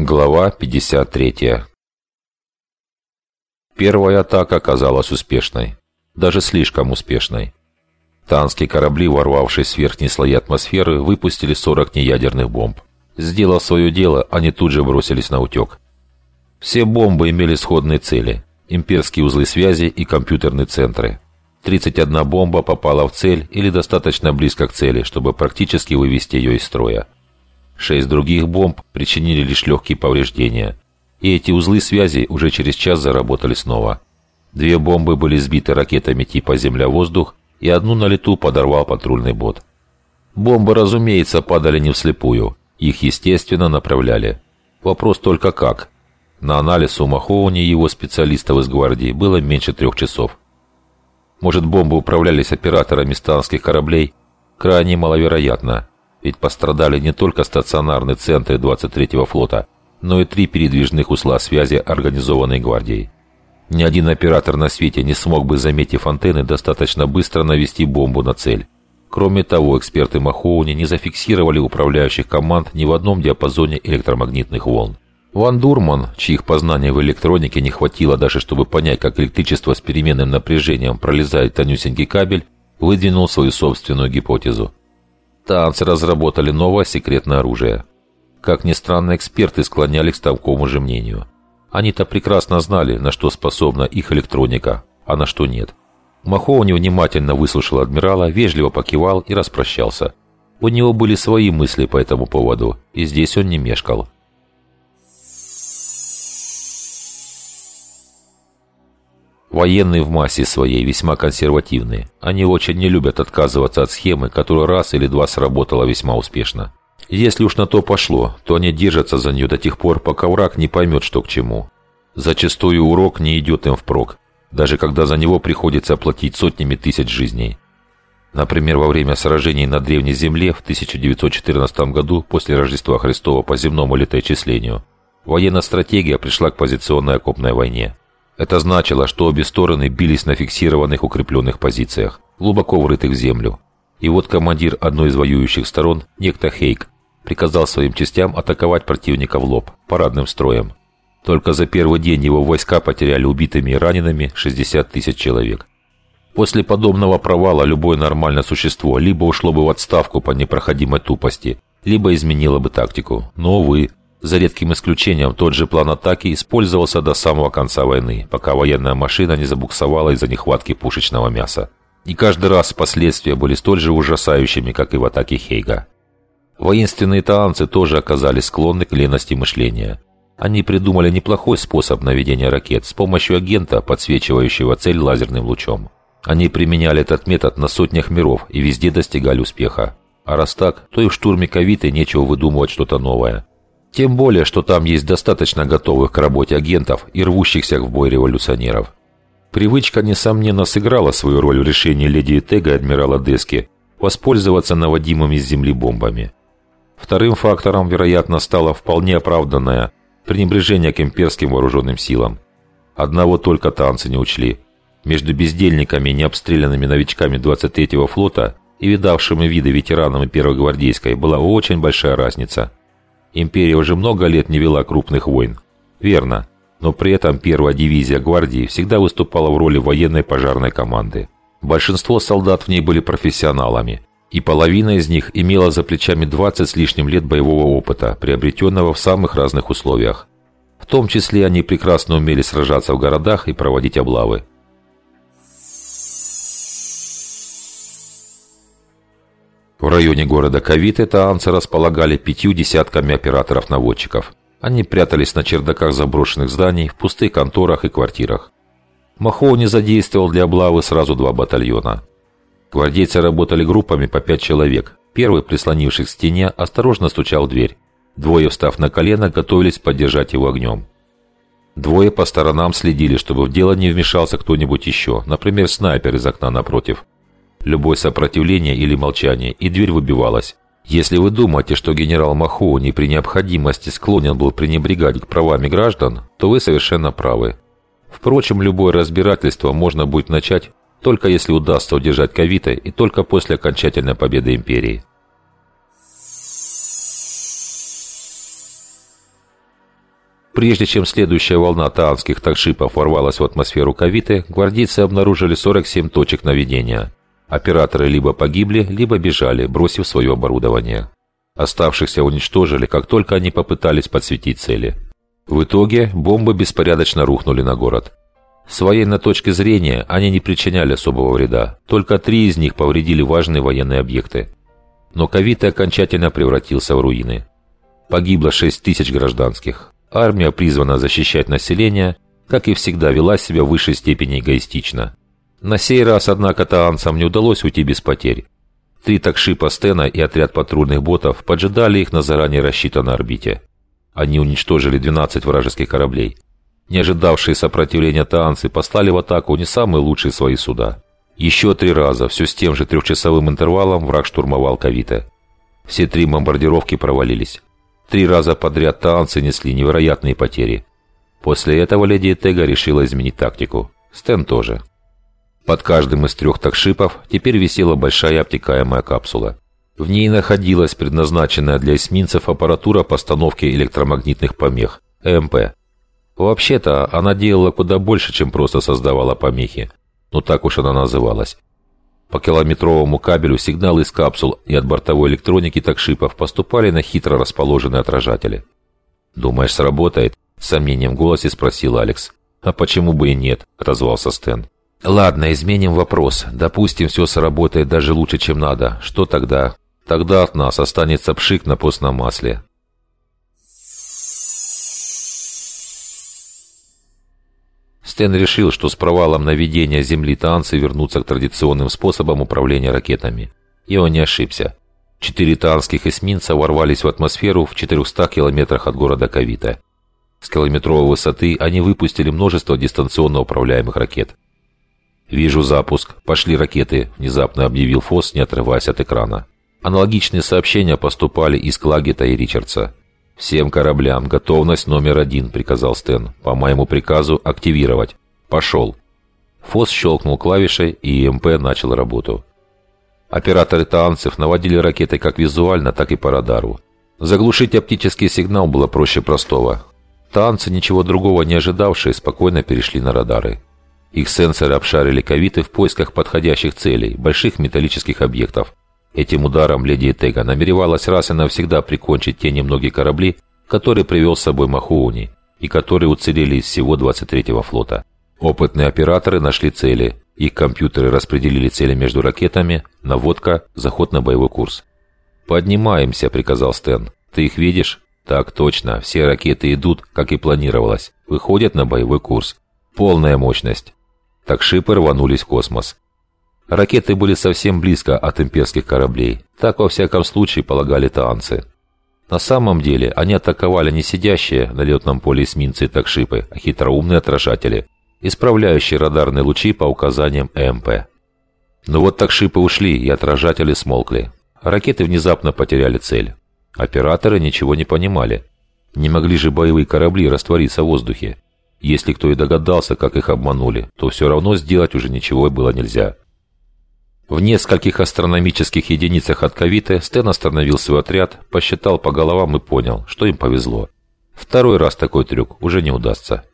Глава 53 Первая атака оказалась успешной. Даже слишком успешной. Танские корабли, ворвавшись в верхние слои атмосферы, выпустили 40 неядерных бомб. Сделав свое дело, они тут же бросились на утек. Все бомбы имели сходные цели – имперские узлы связи и компьютерные центры. 31 бомба попала в цель или достаточно близко к цели, чтобы практически вывести ее из строя. Шесть других бомб причинили лишь легкие повреждения, и эти узлы связи уже через час заработали снова. Две бомбы были сбиты ракетами типа «Земля-воздух», и одну на лету подорвал патрульный бот. Бомбы, разумеется, падали не вслепую, их, естественно, направляли. Вопрос только как. На анализ у Махоуни и его специалистов из гвардии было меньше трех часов. Может, бомбы управлялись операторами станских кораблей? Крайне маловероятно. Ведь пострадали не только стационарные центры 23-го флота, но и три передвижных узла связи организованной гвардией. Ни один оператор на свете не смог бы, заметив антенны, достаточно быстро навести бомбу на цель. Кроме того, эксперты Махоуни не зафиксировали управляющих команд ни в одном диапазоне электромагнитных волн. Ван Дурман, чьих познаний в электронике не хватило даже, чтобы понять, как электричество с переменным напряжением пролезает тонюсенький кабель, выдвинул свою собственную гипотезу. Танцы разработали новое секретное оружие. Как ни странно, эксперты склонялись к такому же мнению. Они-то прекрасно знали, на что способна их электроника, а на что нет. Махоуни внимательно выслушал адмирала, вежливо покивал и распрощался. У него были свои мысли по этому поводу, и здесь он не мешкал. Военные в массе своей весьма консервативные. Они очень не любят отказываться от схемы, которая раз или два сработала весьма успешно. Если уж на то пошло, то они держатся за нее до тех пор, пока враг не поймет, что к чему. Зачастую урок не идет им впрок, даже когда за него приходится платить сотнями тысяч жизней. Например, во время сражений на Древней Земле в 1914 году после Рождества Христова по земному летоисчислению, военная стратегия пришла к позиционной окопной войне. Это значило, что обе стороны бились на фиксированных укрепленных позициях, глубоко врытых в землю. И вот командир одной из воюющих сторон, некто Хейк, приказал своим частям атаковать противника в лоб, парадным строем. Только за первый день его войска потеряли убитыми и ранеными 60 тысяч человек. После подобного провала любое нормальное существо либо ушло бы в отставку по непроходимой тупости, либо изменило бы тактику. Но, увы, за редким исключением, тот же план атаки использовался до самого конца войны, пока военная машина не забуксовала из-за нехватки пушечного мяса. И каждый раз последствия были столь же ужасающими, как и в атаке Хейга. Воинственные таанцы тоже оказались склонны к лености мышления. Они придумали неплохой способ наведения ракет с помощью агента, подсвечивающего цель лазерным лучом. Они применяли этот метод на сотнях миров и везде достигали успеха. А раз так, то и в штурме Кавиты нечего выдумывать что-то новое. Тем более, что там есть достаточно готовых к работе агентов и рвущихся в бой революционеров. Привычка, несомненно, сыграла свою роль в решении леди Тега и адмирала Дески воспользоваться наводимыми с земли бомбами. Вторым фактором, вероятно, стало вполне оправданное пренебрежение к имперским вооруженным силам. Одного только танцы не учли. Между бездельниками и необстрелянными новичками 23-го флота и видавшими виды ветеранами 1-й гвардейской была очень большая разница – Империя уже много лет не вела крупных войн. Верно. Но при этом первая дивизия гвардии всегда выступала в роли военной пожарной команды. Большинство солдат в ней были профессионалами, и половина из них имела за плечами 20 с лишним лет боевого опыта, приобретенного в самых разных условиях. В том числе они прекрасно умели сражаться в городах и проводить облавы. В районе города Кавиты таанцы располагали пятью десятками операторов-наводчиков. Они прятались на чердаках заброшенных зданий, в пустых конторах и квартирах. Махоуни задействовал для облавы сразу два батальона. Гвардейцы работали группами по пять человек. Первый, прислонившись к стене, осторожно стучал в дверь. Двое, встав на колено, готовились поддержать его огнем. Двое по сторонам следили, чтобы в дело не вмешался кто-нибудь еще, например, снайпер из окна напротив – любое сопротивление или молчание, и дверь выбивалась. Если вы думаете, что генерал Махоуни при необходимости склонен был пренебрегать правами граждан, то вы совершенно правы. Впрочем, любое разбирательство можно будет начать только если удастся удержать Кавита и только после окончательной победы империи. Прежде чем следующая волна таанских такшипов ворвалась в атмосферу Кавиты, гвардейцы обнаружили 47 точек наведения. Операторы либо погибли, либо бежали, бросив свое оборудование. Оставшихся уничтожили, как только они попытались подсветить цели. В итоге бомбы беспорядочно рухнули на город. С военной точки зрения они не причиняли особого вреда, только три из них повредили важные военные объекты. Но Кавита окончательно превратился в руины. Погибло 6 тысяч гражданских. Армия призвана защищать население, как и всегда вела себя в высшей степени эгоистично. На сей раз, однако, таанцам не удалось уйти без потерь. Три такшипа Стена и отряд патрульных ботов поджидали их на заранее рассчитанной орбите. Они уничтожили 12 вражеских кораблей. Не ожидавшие сопротивления таанцы послали в атаку не самые лучшие свои суда. Еще три раза, все с тем же трехчасовым интервалом, враг штурмовал Кавита. Все три бомбардировки провалились. Три раза подряд таанцы несли невероятные потери. После этого леди Тега решила изменить тактику. Стэн тоже. Под каждым из трех такшипов теперь висела большая обтекаемая капсула. В ней находилась предназначенная для эсминцев аппаратура постановки электромагнитных помех – ЭМП. Вообще-то она делала куда больше, чем просто создавала помехи. Но так уж она называлась. По километровому кабелю сигналы из капсул и от бортовой электроники такшипов поступали на хитро расположенные отражатели. «Думаешь, сработает?» – с сомнением в голосе спросил Алекс. «А почему бы и нет?» – отозвался Стэн. «Ладно, изменим вопрос. Допустим, все сработает даже лучше, чем надо. Что тогда?» «Тогда от нас останется пшик на постном масле. Стэн решил, что с провалом наведения Земли танцы вернутся к традиционным способам управления ракетами. И он не ошибся. Четыре танских эсминца ворвались в атмосферу в 400 километрах от города Кавита. С километровой высоты они выпустили множество дистанционно управляемых ракет. «Вижу запуск. Пошли ракеты», – внезапно объявил Фосс, не отрываясь от экрана. Аналогичные сообщения поступали из Клагета и Ричардса. «Всем кораблям готовность номер один», — приказал Стэн. «По моему приказу активировать. Пошел». Фос щелкнул клавишей, и ЕМП начал работу. Операторы таанцев наводили ракеты как визуально, так и по радару. Заглушить оптический сигнал было проще простого. Таанцы, ничего другого не ожидавшие, спокойно перешли на радары. Их сенсоры обшарили ковиты в поисках подходящих целей, больших металлических объектов, Этим ударом леди Тега намеревалась раз и навсегда прикончить те немногие корабли, которые привел с собой Махуони и которые уцелели из всего 23-го флота. Опытные операторы нашли цели, их компьютеры распределили цели между ракетами, наводка, заход на боевой курс. «Поднимаемся», — приказал Стэн. «Ты их видишь?» «Так точно, все ракеты идут, как и планировалось, выходят на боевой курс. Полная мощность». Так шипы рванулись в космос. Ракеты были совсем близко от имперских кораблей. Так, во всяком случае, полагали таанцы. На самом деле, они атаковали не сидящие на летном поле эсминцы и такшипы, а хитроумные отражатели, исправляющие радарные лучи по указаниям ЭМП. Но вот такшипы ушли, и отражатели смолкли. Ракеты внезапно потеряли цель. Операторы ничего не понимали. Не могли же боевые корабли раствориться в воздухе. Если кто и догадался, как их обманули, то все равно сделать уже ничего было нельзя. В нескольких астрономических единицах от Кавиты Стэн остановил свой отряд, посчитал по головам и понял, что им повезло. Второй раз такой трюк уже не удастся.